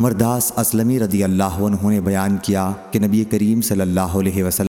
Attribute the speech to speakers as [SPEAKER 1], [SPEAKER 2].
[SPEAKER 1] مرداس اسلمی رضی اللہ عنہ نے بیان کیا کہ نبی کریم صلی اللہ علیہ وسلم